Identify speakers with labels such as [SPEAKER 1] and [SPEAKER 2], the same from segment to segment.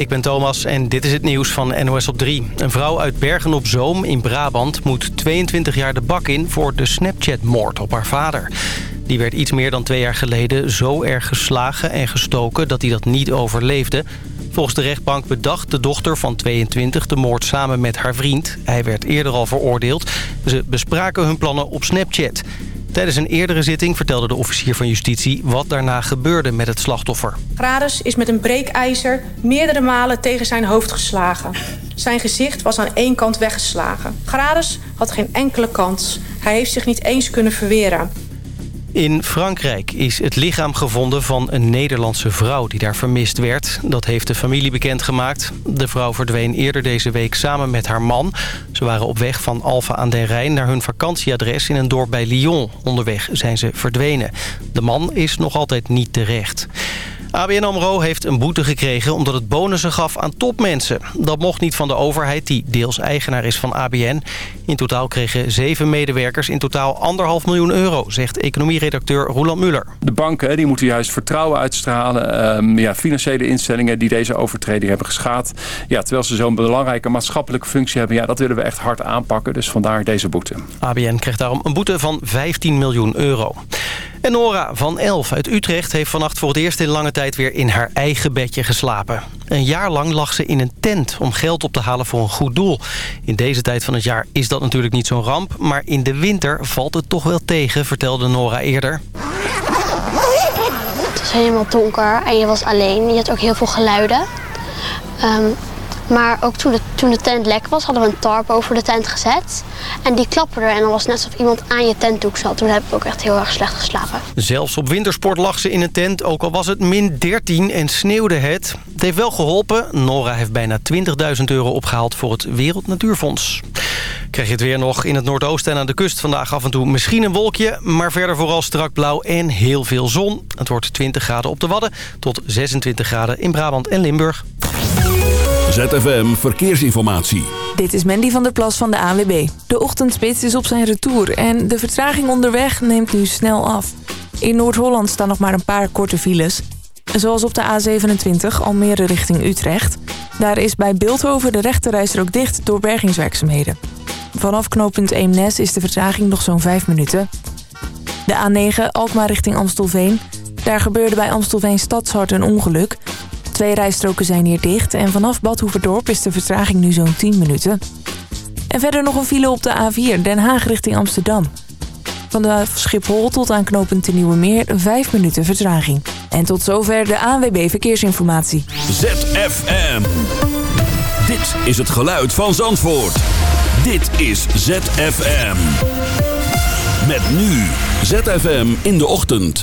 [SPEAKER 1] ik ben Thomas en dit is het nieuws van NOS op 3. Een vrouw uit Bergen op Zoom in Brabant moet 22 jaar de bak in... voor de Snapchat-moord op haar vader. Die werd iets meer dan twee jaar geleden zo erg geslagen en gestoken... dat hij dat niet overleefde. Volgens de rechtbank bedacht de dochter van 22 de moord samen met haar vriend. Hij werd eerder al veroordeeld. Ze bespraken hun plannen op Snapchat... Tijdens een eerdere zitting vertelde de officier van justitie... wat daarna gebeurde met het slachtoffer.
[SPEAKER 2] Gradus is met een breekijzer meerdere malen tegen zijn hoofd geslagen. Zijn gezicht was aan één kant weggeslagen. Gradus had geen enkele kans. Hij heeft zich niet eens kunnen verweren.
[SPEAKER 1] In Frankrijk is het lichaam gevonden van een Nederlandse vrouw die daar vermist werd. Dat heeft de familie bekendgemaakt. De vrouw verdween eerder deze week samen met haar man. Ze waren op weg van Alphen aan den Rijn naar hun vakantieadres in een dorp bij Lyon. Onderweg zijn ze verdwenen. De man is nog altijd niet terecht. ABN AMRO heeft een boete gekregen omdat het bonussen gaf aan topmensen. Dat mocht niet van de overheid die deels eigenaar is van ABN. In totaal kregen zeven medewerkers in totaal anderhalf miljoen euro... zegt economieredacteur Roland Muller.
[SPEAKER 3] De banken die moeten juist vertrouwen uitstralen. Um, ja, financiële instellingen die deze overtreding hebben geschaad. Ja, terwijl ze zo'n belangrijke maatschappelijke functie hebben... Ja, dat willen we echt hard aanpakken. Dus vandaar deze boete.
[SPEAKER 1] ABN krijgt daarom een boete van 15 miljoen euro. En Nora van Elf uit Utrecht heeft vannacht voor het eerst in lange tijd weer in haar eigen bedje geslapen. Een jaar lang lag ze in een tent om geld op te halen voor een goed doel. In deze tijd van het jaar is dat natuurlijk niet zo'n ramp, maar in de winter valt het toch wel tegen, vertelde Nora eerder.
[SPEAKER 4] Het was helemaal donker en je was alleen. Je had ook heel veel geluiden. Um, maar ook toen de, toen de tent lek was, hadden we een tarp over de tent gezet. En die klapperde en dan was net alsof iemand aan je tentdoek zat. Toen heb ik ook echt heel erg slecht geslapen.
[SPEAKER 1] Zelfs op wintersport lag ze in een tent, ook al was het min 13 en sneeuwde het. Het heeft wel geholpen. Nora heeft bijna 20.000 euro opgehaald voor het Wereld Natuurfonds. Krijg je het weer nog in het noordoosten en aan de kust vandaag af en toe misschien een wolkje. Maar verder vooral strak blauw en heel veel zon. Het wordt 20 graden op de Wadden tot 26 graden in Brabant en Limburg.
[SPEAKER 5] ZFM Verkeersinformatie.
[SPEAKER 6] Dit is Mandy van der Plas van de ANWB. De ochtendspits is op zijn retour en de vertraging onderweg neemt nu snel af. In Noord-Holland staan nog maar een paar korte files. Zoals op de A27 Almere richting Utrecht. Daar is bij Beeldhoven de rechterrijstrook dicht door bergingswerkzaamheden. Vanaf knooppunt Eemnes is de vertraging nog zo'n 5 minuten. De A9 Alkmaar richting Amstelveen. Daar gebeurde bij Amstelveen Stadshart een ongeluk. Twee rijstroken zijn hier dicht en vanaf Bad Hoeverdorp is de vertraging nu zo'n 10 minuten. En verder nog een file op de A4 Den Haag richting Amsterdam. Van de Schiphol tot aan knooppunt de Nieuwe Meer 5 minuten vertraging. En tot zover de ANWB Verkeersinformatie.
[SPEAKER 5] ZFM. Dit is het geluid van Zandvoort. Dit is ZFM. Met nu ZFM in de ochtend.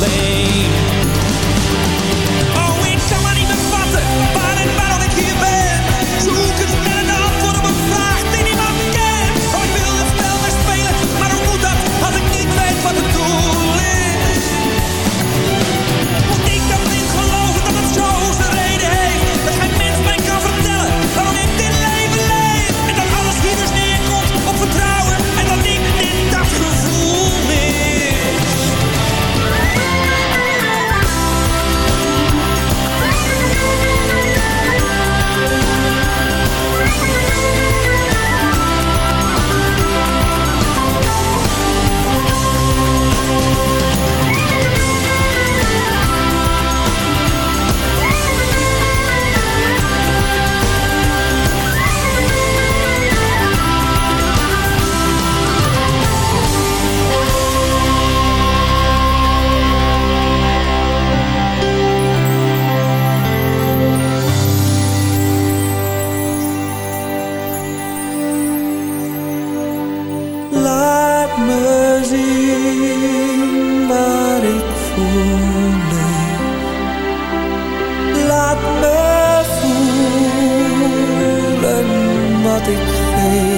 [SPEAKER 7] late. big thing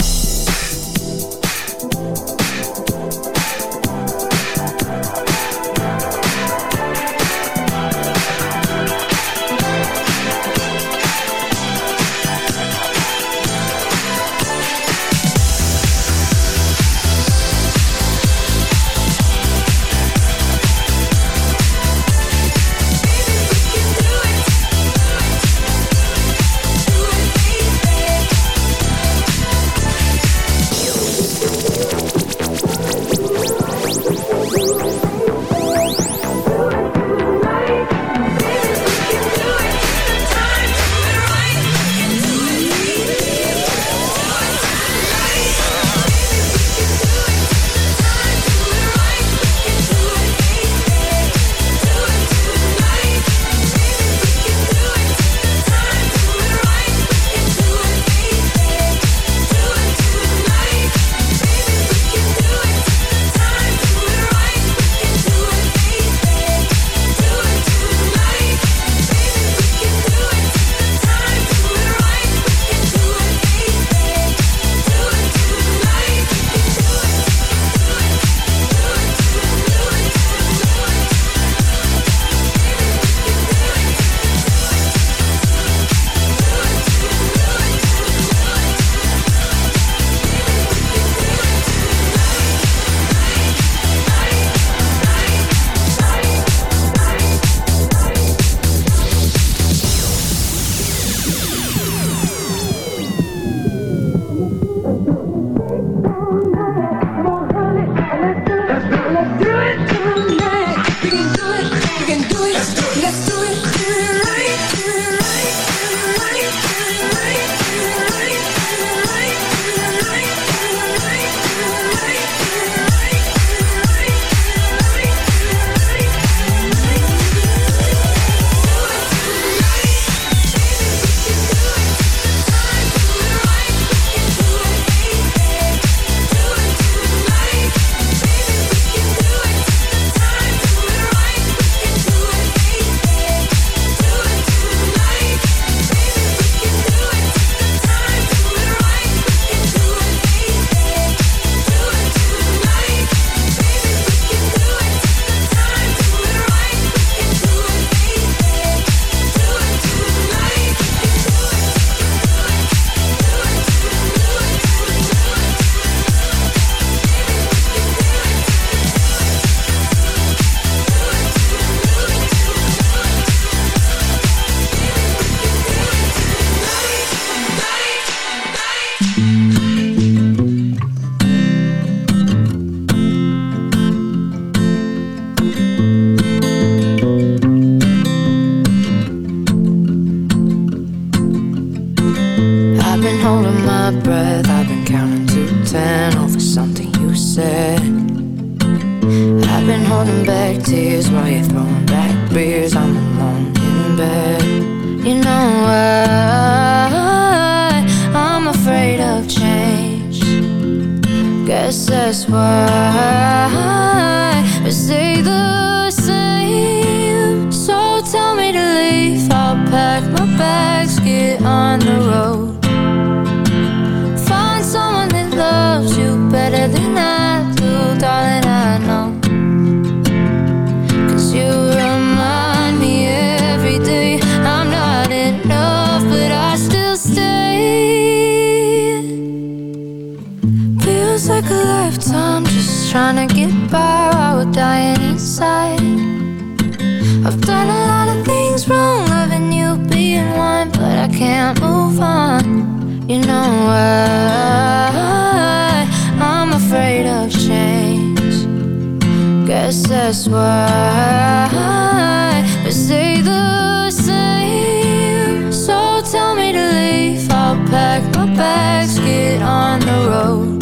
[SPEAKER 8] Pack my bags, get on the road.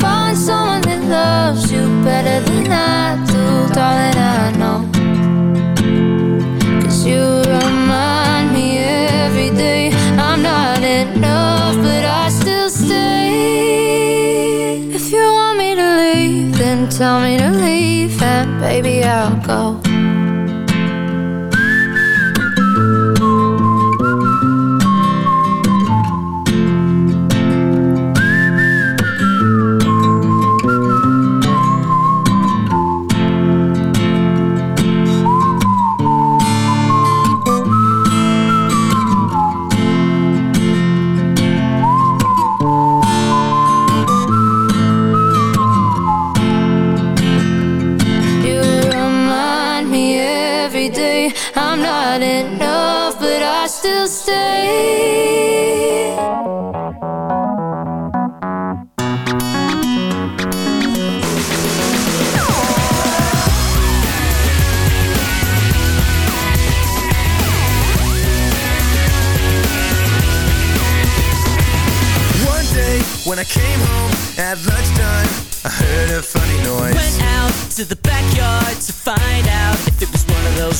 [SPEAKER 8] Find someone that loves you better than I do, darling. I know. Cause you remind me every day I'm not enough, but I still stay. If you want me to leave, then
[SPEAKER 9] tell me to leave, and baby, I'll go.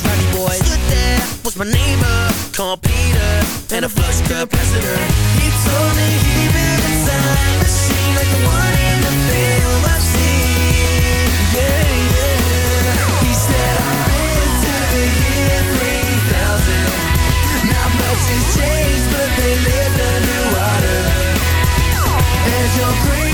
[SPEAKER 10] Rowdy boys.
[SPEAKER 11] Stood there was my neighbor called Peter and a flush capacitor. He told me he built a time machine like the one in the film I've seen. Yeah, yeah. He said I've been to the year 3000. Not much has changed, but they lived underwater. And your great,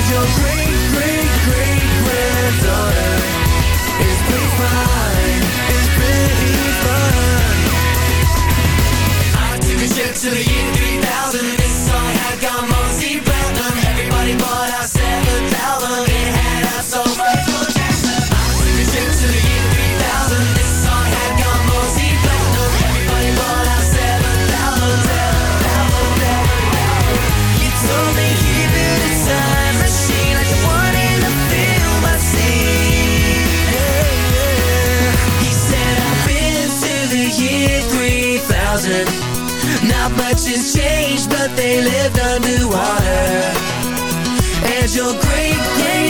[SPEAKER 11] And your great, great, great granddaughter is pretty fine, is pretty fine. I took a trip to the year 3000. Much has changed, but they lived underwater. And your great, great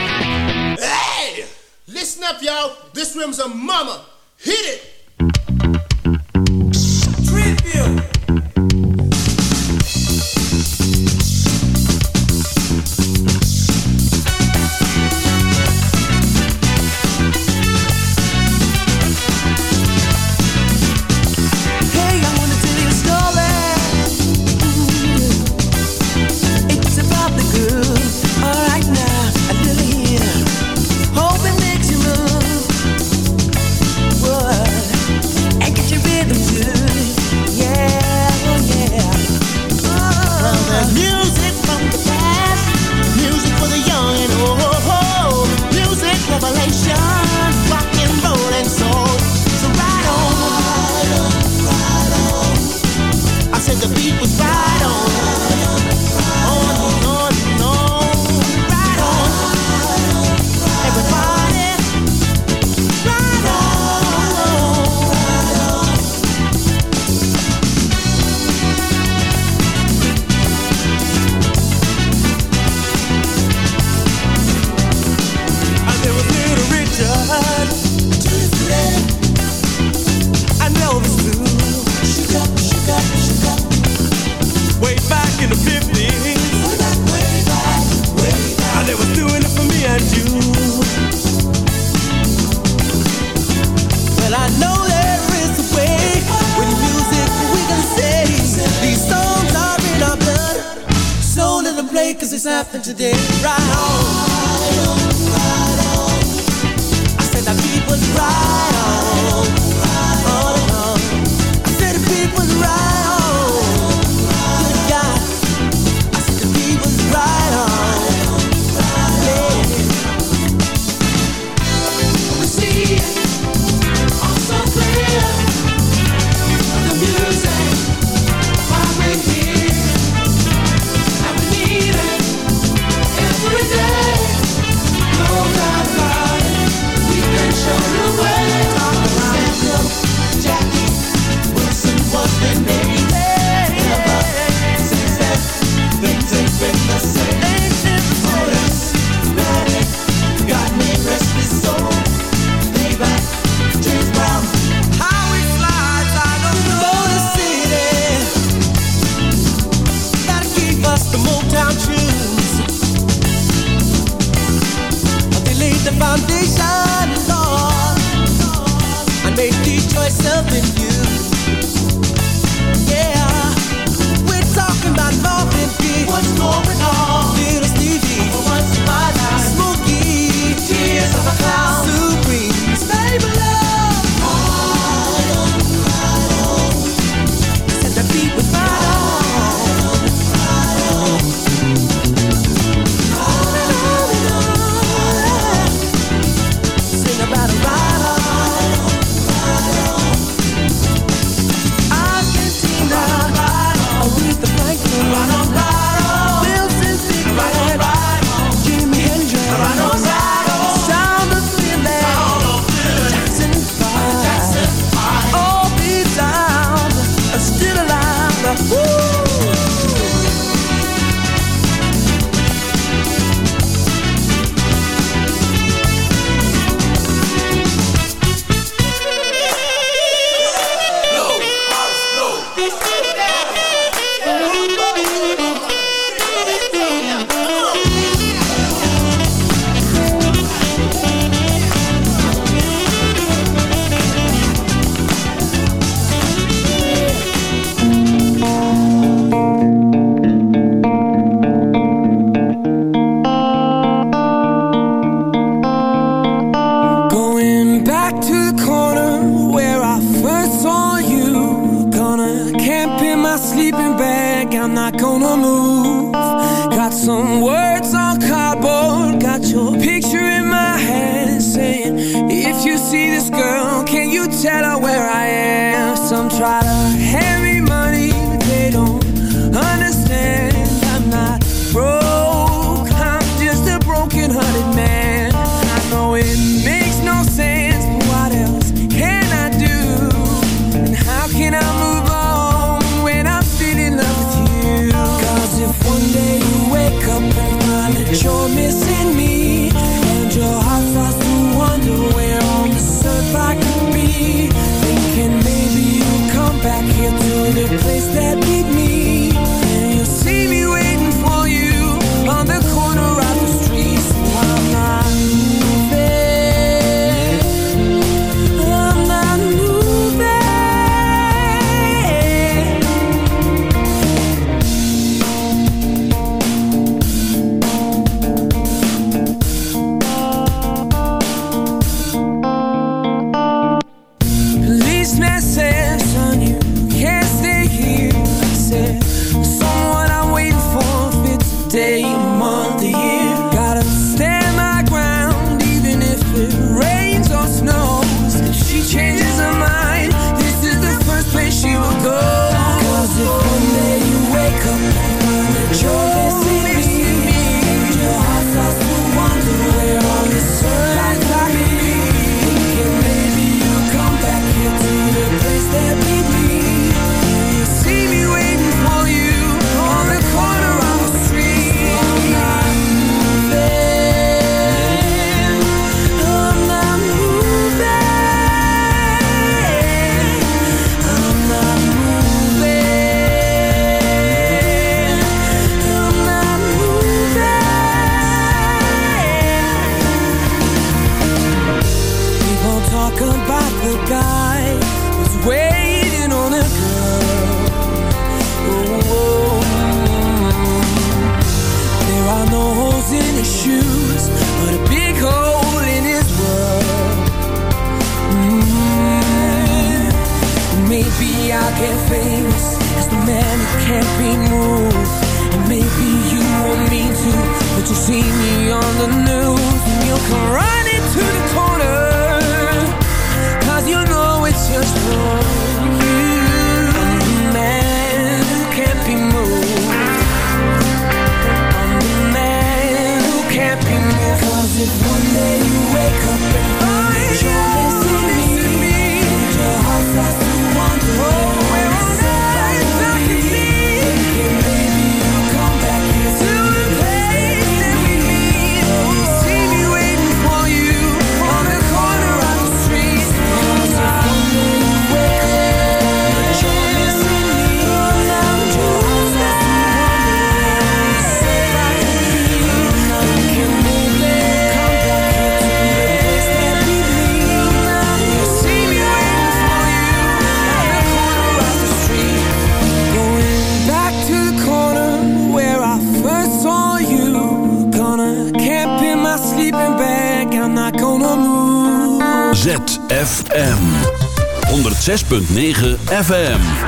[SPEAKER 12] up, y'all. This room's a mama. Hit it!
[SPEAKER 13] Happened today. Right on. keep me.
[SPEAKER 14] 106.9 FM.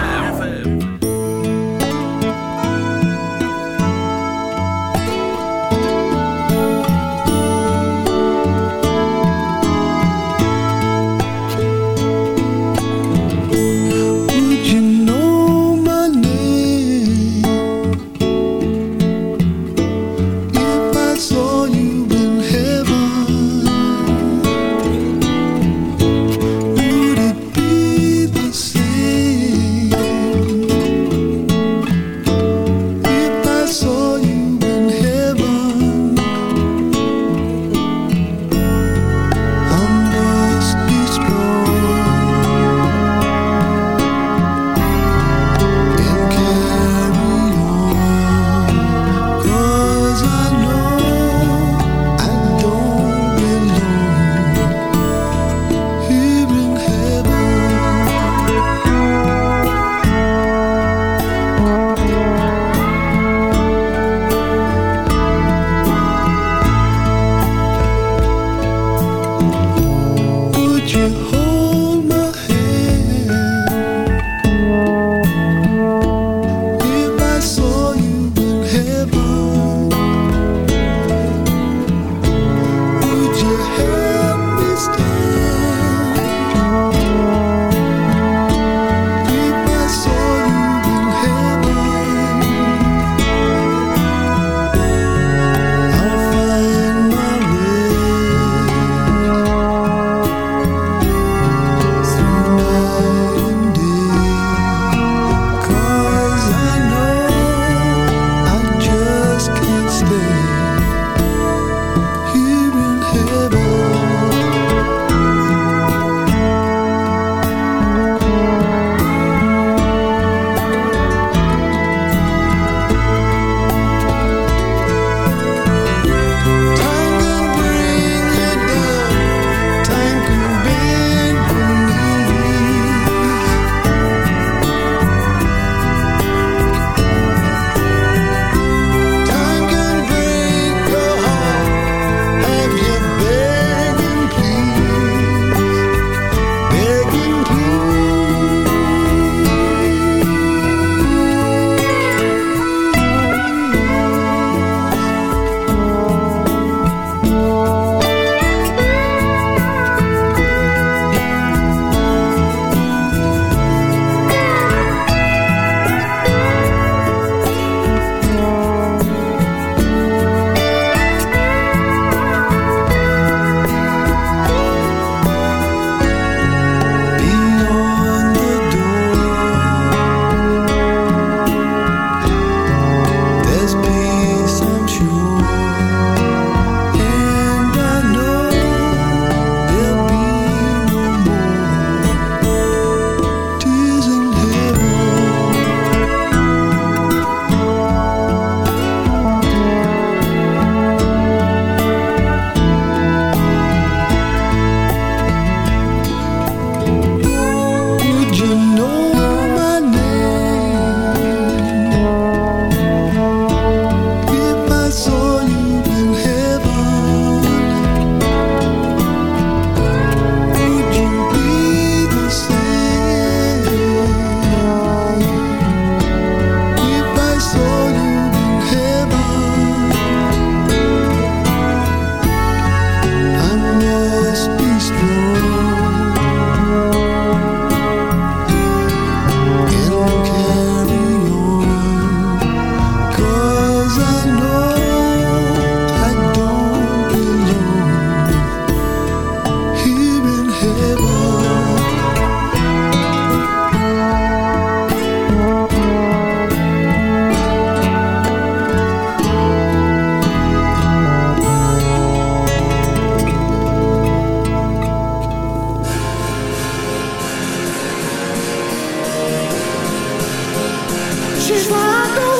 [SPEAKER 15] she's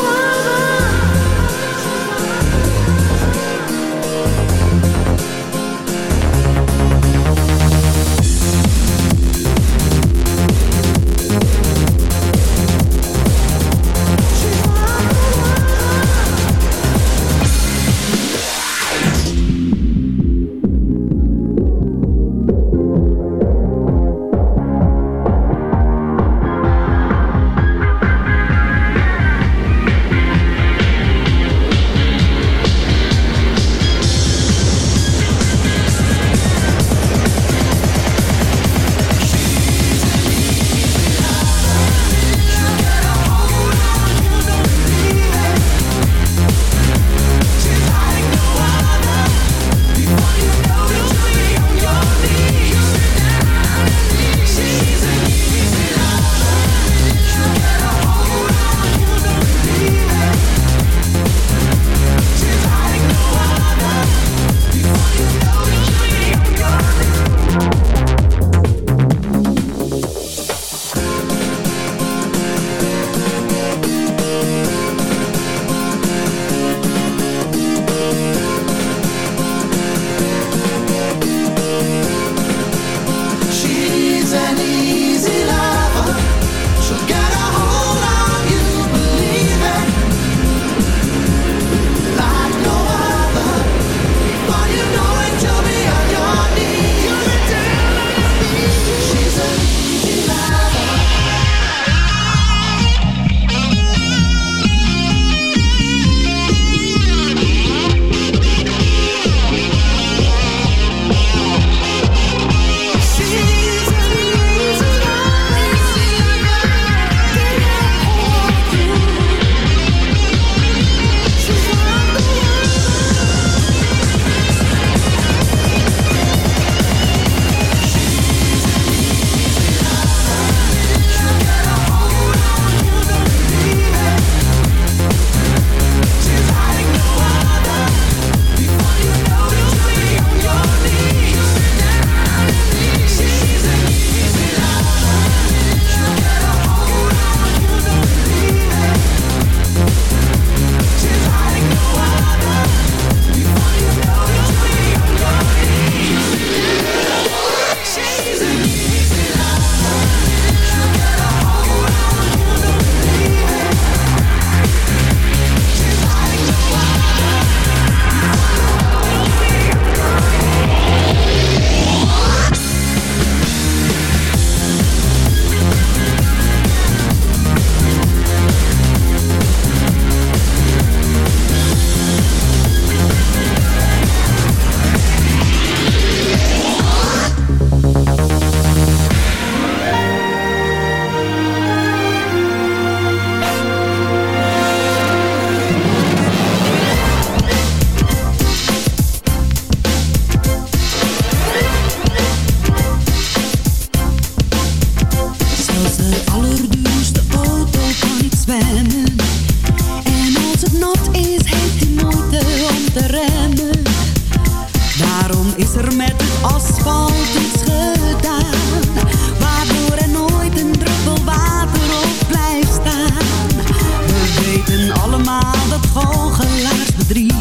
[SPEAKER 15] allemaal dat goochelaars
[SPEAKER 16] drie.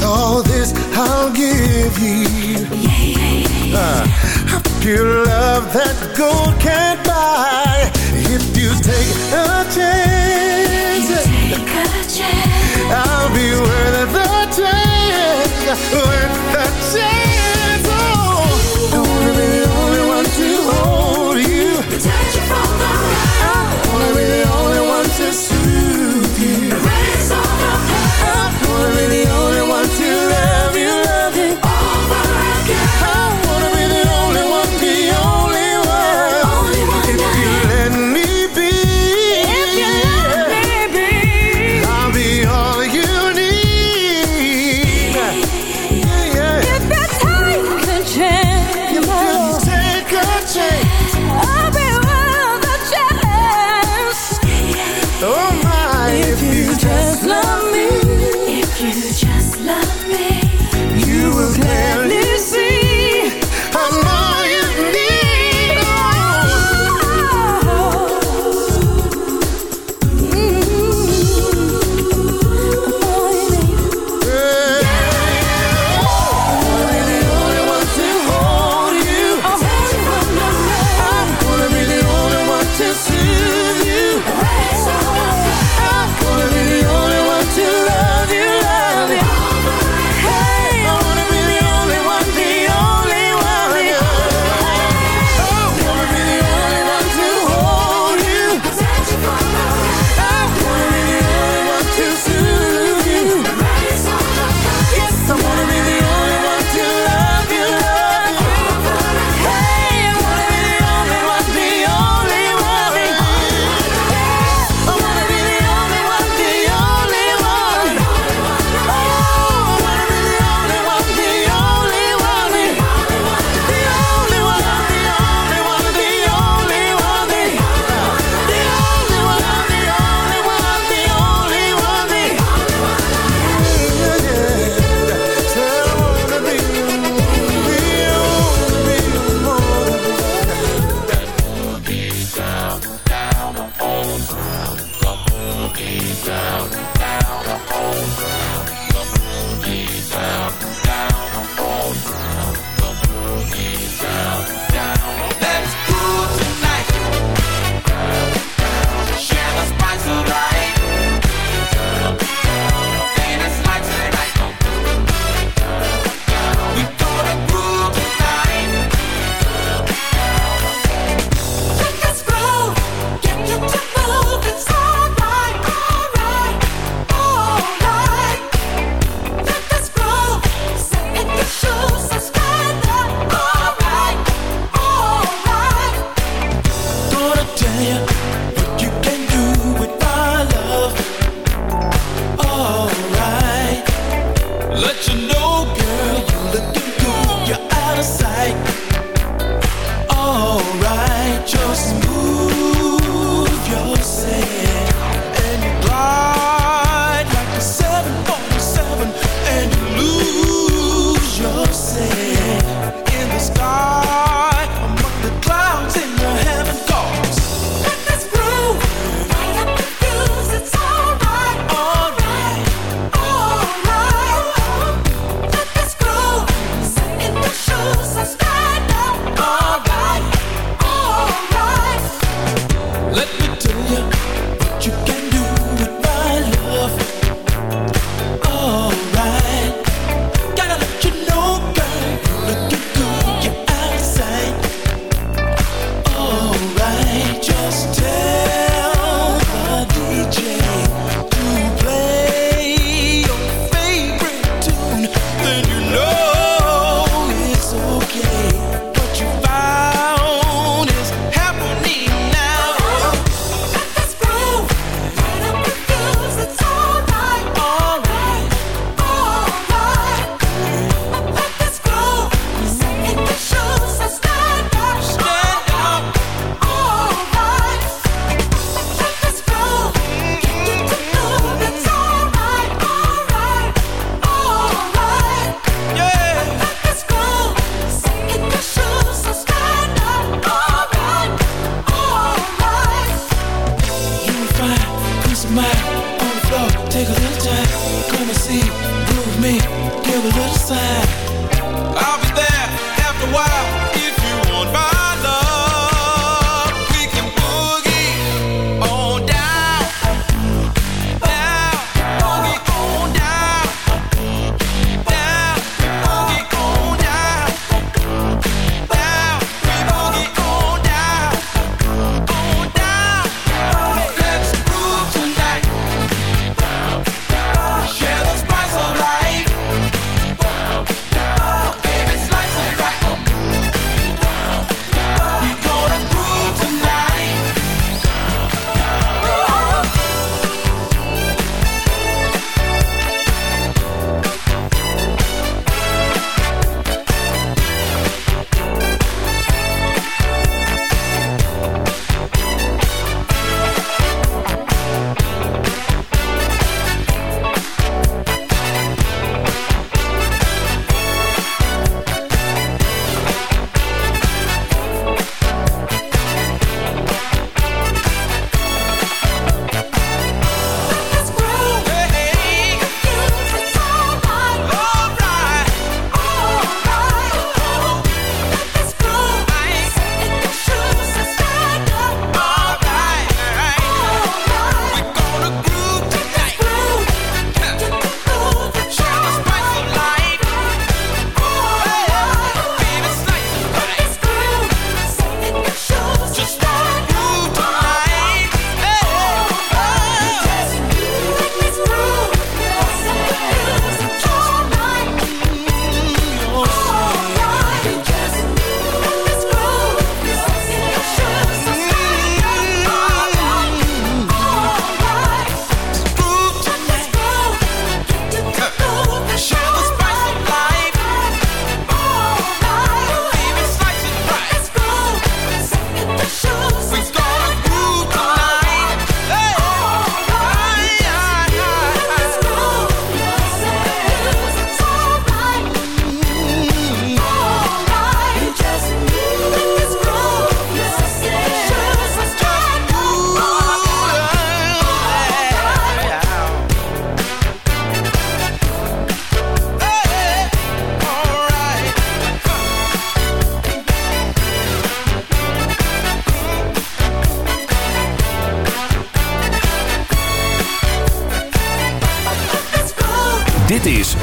[SPEAKER 16] with all this I'll give you. Uh, a pure love that gold can't buy. If you take a chance, you
[SPEAKER 17] take a chance. I'll be worth the chance worth
[SPEAKER 18] the chance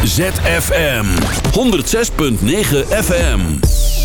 [SPEAKER 18] ZFM 106.9 FM.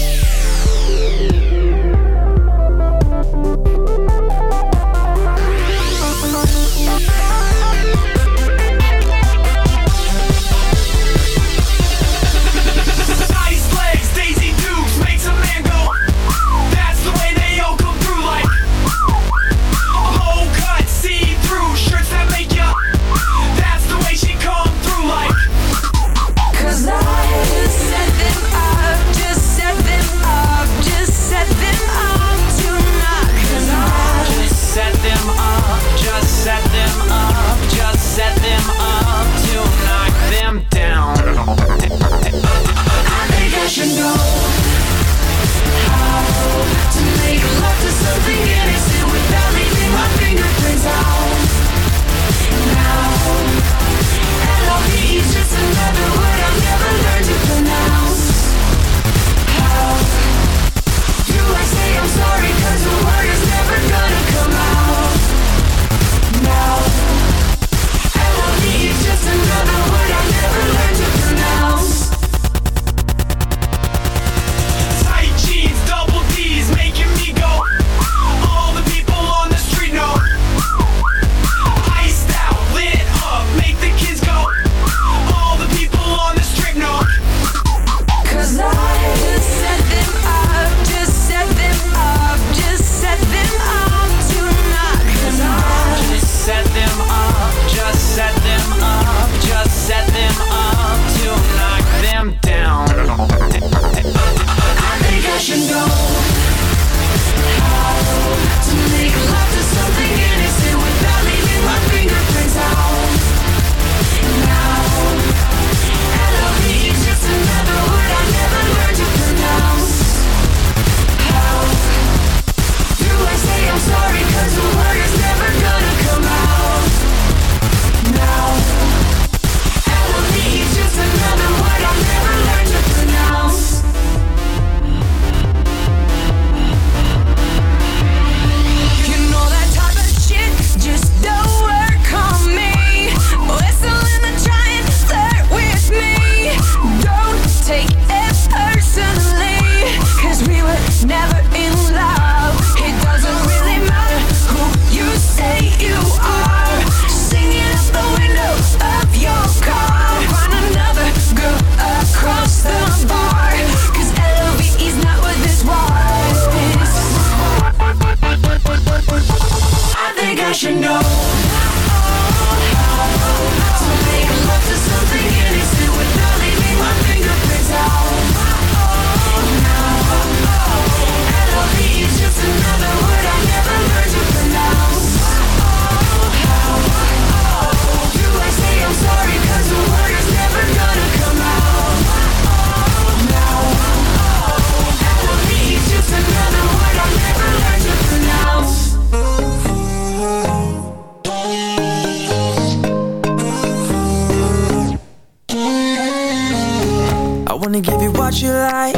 [SPEAKER 19] I
[SPEAKER 13] wanna give you what you like,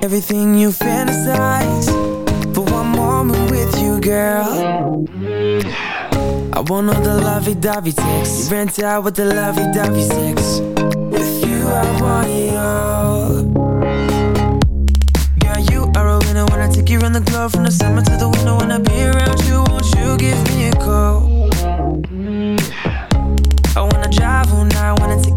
[SPEAKER 13] everything you fantasize. For one moment with you, girl. I want all the lovey-dovey sex. You rent out with the lovey-dovey sex. With you, I want it all. Girl, you are a winner take you around the globe from the summer to the winter. When I be around you, won't you give me